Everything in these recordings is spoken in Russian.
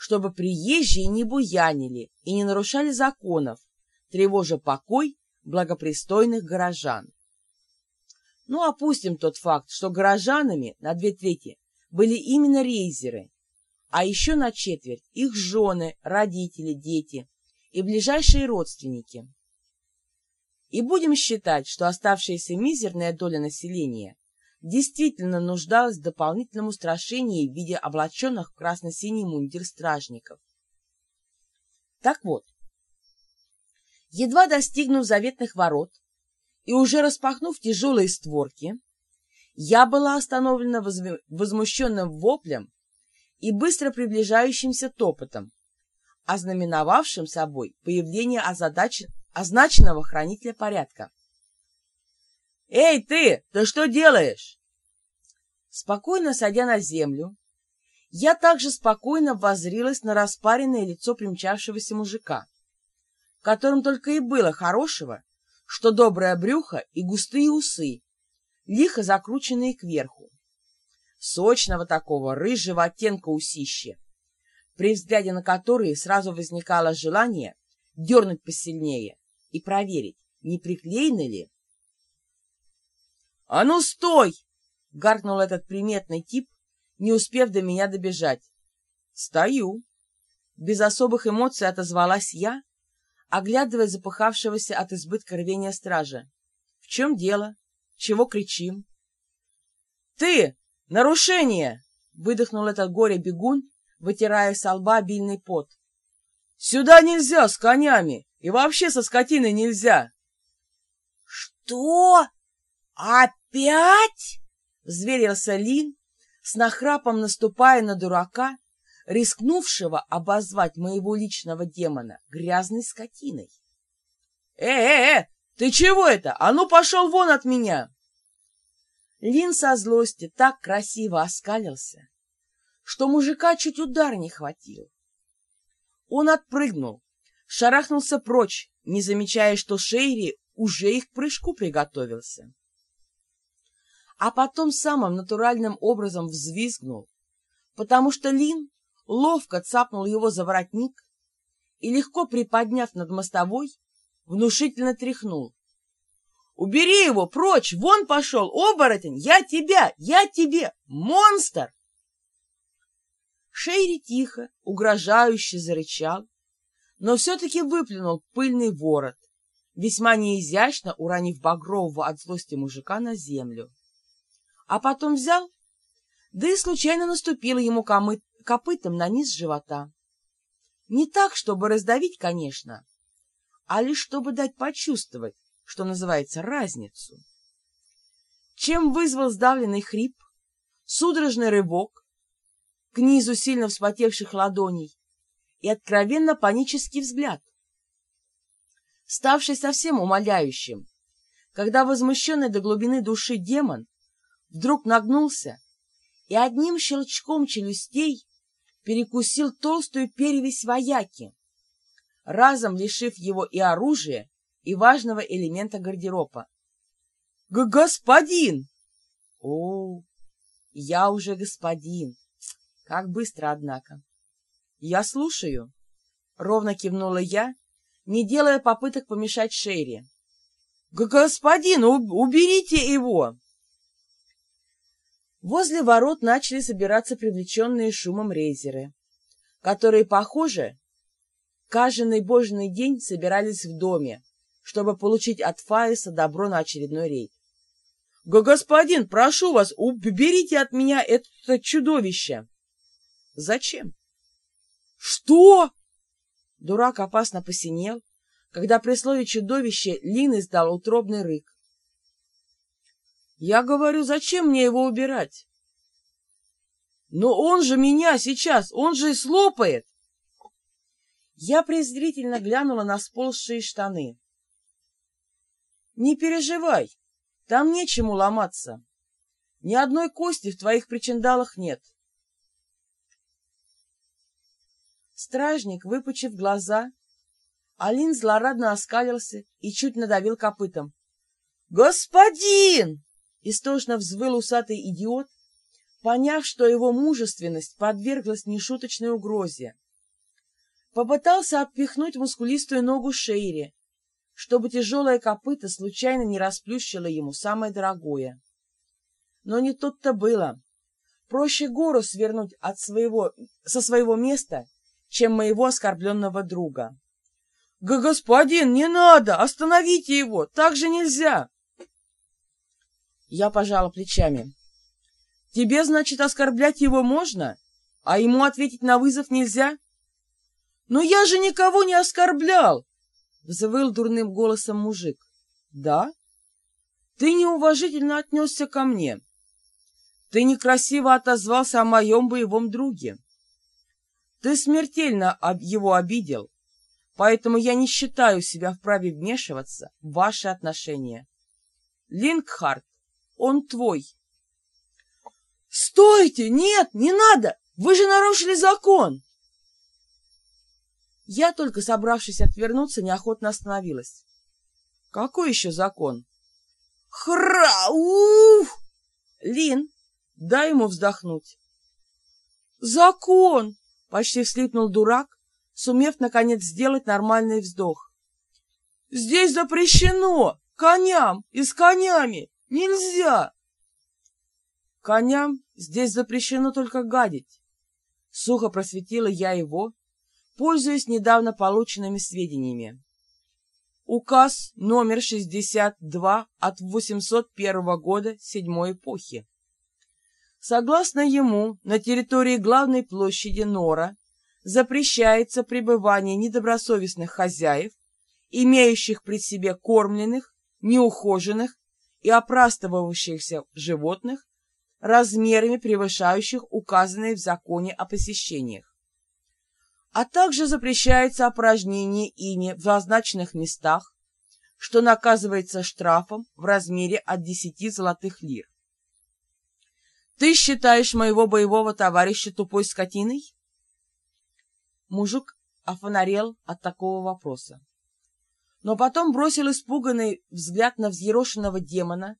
чтобы приезжие не буянили и не нарушали законов, тревожа покой благопристойных горожан. Ну, опустим тот факт, что горожанами на две трети были именно рейзеры, а еще на четверть их жены, родители, дети и ближайшие родственники. И будем считать, что оставшаяся мизерная доля населения действительно нуждалась в дополнительном устрашении в виде облаченных в красно-синий мундир стражников. Так вот, едва достигнув заветных ворот и уже распахнув тяжелые створки, я была остановлена возмущенным воплем и быстро приближающимся топотом, ознаменовавшим собой появление озадач... означенного хранителя порядка. «Эй, ты! Ты что делаешь?» Спокойно садя на землю, я также спокойно воззрилась на распаренное лицо примчавшегося мужика, в только и было хорошего, что доброе брюхо и густые усы, лихо закрученные кверху. Сочного такого рыжего оттенка усища, при взгляде на которые сразу возникало желание дернуть посильнее и проверить, не приклеены ли. «А ну, стой!» — гаркнул этот приметный тип, не успев до меня добежать. «Стою!» Без особых эмоций отозвалась я, оглядывая запыхавшегося от избытка рвения стража. «В чем дело? Чего кричим?» «Ты! Нарушение!» — выдохнул этот горе-бегун, вытирая со лба обильный пот. «Сюда нельзя с конями! И вообще со скотиной нельзя!» «Что? Опять?» — взверился Лин, с нахрапом наступая на дурака, рискнувшего обозвать моего личного демона грязной скотиной. «Э-э-э! Ты чего это? А ну пошел вон от меня!» Лин со злости так красиво оскалился, что мужика чуть удар не хватил. Он отпрыгнул, шарахнулся прочь, не замечая, что Шейри уже их к прыжку приготовился. А потом самым натуральным образом взвизгнул, потому что Лин ловко цапнул его за воротник и, легко приподняв над мостовой, внушительно тряхнул. Убери его прочь! Вон пошел, оборотень! Я тебя! Я тебе! Монстр!» Шейри тихо, угрожающе зарычал, но все-таки выплюнул пыльный ворот, весьма неизящно уронив багрового от злости мужика на землю. А потом взял, да и случайно наступил ему комы... копытом на низ живота. Не так, чтобы раздавить, конечно, а лишь чтобы дать почувствовать, что называется, разницу. Чем вызвал сдавленный хрип, судорожный рывок к низу сильно вспотевших ладоней и откровенно панический взгляд, ставший совсем умоляющим, когда возмущенный до глубины души демон вдруг нагнулся и одним щелчком челюстей перекусил толстую перевесь вояки, разом лишив его и оружия, и важного элемента гардероба. Г «Господин!» «О, я уже господин! Как быстро, однако!» «Я слушаю!» — ровно кивнула я, не делая попыток помешать Шерри. «Господин, уберите его!» Возле ворот начали собираться привлеченные шумом рейзеры, которые, похоже, каждый божий день собирались в доме, чтобы получить от Фаиса добро на очередной рейд. «Господин, прошу вас, уберите от меня это чудовище!» «Зачем?» «Что?» Дурак опасно посинел, когда при слове «чудовище» Лин издал утробный рык. «Я говорю, зачем мне его убирать?» «Но он же меня сейчас, он же слопает!» Я презрительно глянула на сползшие штаны. Не переживай, там нечему ломаться. Ни одной кости в твоих причиндалах нет. Стражник, выпучив глаза, Алин злорадно оскалился и чуть надавил копытом. «Господин!» — истошно взвыл усатый идиот, поняв, что его мужественность подверглась нешуточной угрозе. Попытался отпихнуть мускулистую ногу Шейри, чтобы тяжелое копыто случайно не расплющило ему самое дорогое. Но не тут-то было. Проще гору свернуть от своего, со своего места, чем моего оскорбленного друга. — Господин, не надо! Остановите его! Так же нельзя! Я пожала плечами. — Тебе, значит, оскорблять его можно, а ему ответить на вызов нельзя? — Но я же никого не оскорблял! — взвыл дурным голосом мужик. — Да? Ты неуважительно отнесся ко мне. Ты некрасиво отозвался о моем боевом друге. Ты смертельно его обидел, поэтому я не считаю себя вправе вмешиваться в ваши отношения. Лингхард, он твой. «Стойте! Нет, не надо! Вы же нарушили закон!» Я, только собравшись отвернуться, неохотно остановилась. «Какой еще закон?» «Хра! Уф!» «Лин, дай ему вздохнуть». «Закон!» — почти вслипнул дурак, сумев, наконец, сделать нормальный вздох. «Здесь запрещено! Коням и с конями! Нельзя!» «Коням здесь запрещено только гадить!» Сухо просветила я его, пользуясь недавно полученными сведениями. Указ номер 62 от 801 года седьмой эпохи. Согласно ему, на территории главной площади Нора запрещается пребывание недобросовестных хозяев, имеющих при себе кормленных, неухоженных и опрастывающихся животных, размерами превышающих указанные в законе о посещениях. А также запрещается опражнение ими в назначенных местах, что наказывается штрафом в размере от 10 золотых лир. Ты считаешь моего боевого товарища тупой скотиной? Мужик офонарел от такого вопроса. Но потом бросил испуганный взгляд на взъерошенного демона,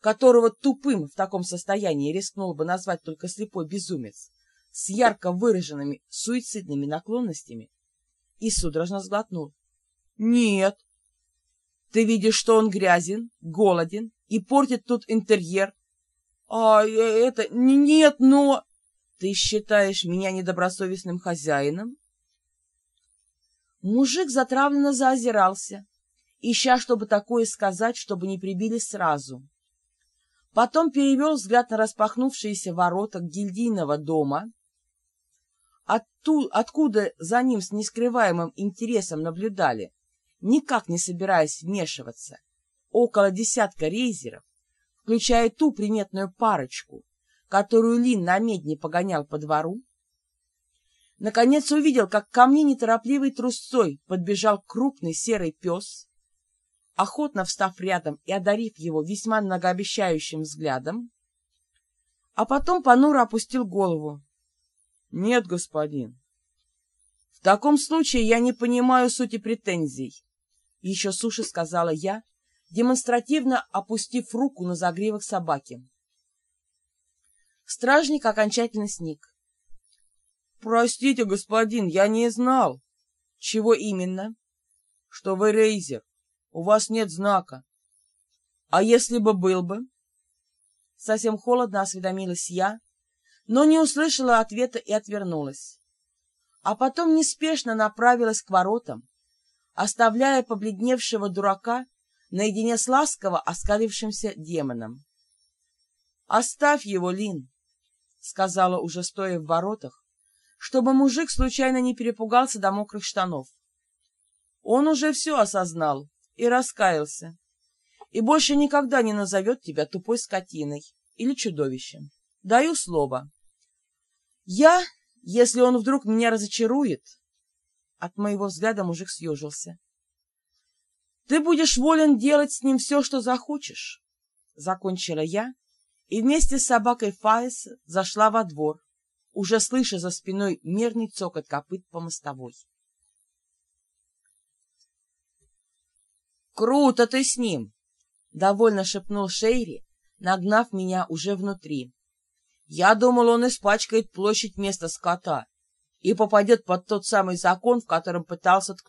которого тупым в таком состоянии рискнул бы назвать только слепой безумец, с ярко выраженными суицидными наклонностями, и судорожно сглотнул. «Нет! Ты видишь, что он грязен, голоден и портит тут интерьер, «А э, это... Нет, но...» «Ты считаешь меня недобросовестным хозяином?» Мужик затравленно заозирался, ища, чтобы такое сказать, чтобы не прибили сразу. Потом перевел взгляд на распахнувшиеся ворота гильдийного дома, отту, откуда за ним с нескрываемым интересом наблюдали, никак не собираясь вмешиваться, около десятка рейзеров, включая ту приметную парочку, которую Лин на медне погонял по двору, наконец увидел, как ко мне неторопливой трусцой подбежал крупный серый пес, охотно встав рядом и одарив его весьма многообещающим взглядом, а потом понуро опустил голову. — Нет, господин. — В таком случае я не понимаю сути претензий, — еще суше сказала я, демонстративно опустив руку на загривок собаки. Стражник окончательно сник. — Простите, господин, я не знал. — Чего именно? — Что вы рейзер. У вас нет знака. — А если бы был бы? Совсем холодно осведомилась я, но не услышала ответа и отвернулась. А потом неспешно направилась к воротам, оставляя побледневшего дурака наедине с ласково оскалившимся демоном. «Оставь его, Лин!» — сказала уже стоя в воротах, чтобы мужик случайно не перепугался до мокрых штанов. Он уже все осознал и раскаялся, и больше никогда не назовет тебя тупой скотиной или чудовищем. Даю слово. Я, если он вдруг меня разочарует... От моего взгляда мужик съежился. Ты будешь волен делать с ним все, что захочешь. Закончила я и вместе с собакой Фаис зашла во двор, уже слыша за спиной мерный цокот копыт по мостовой. «Круто ты с ним!» — довольно шепнул Шейри, нагнав меня уже внутри. «Я думал, он испачкает площадь вместо скота. и попадет под тот самый закон, в котором пытался ткнуть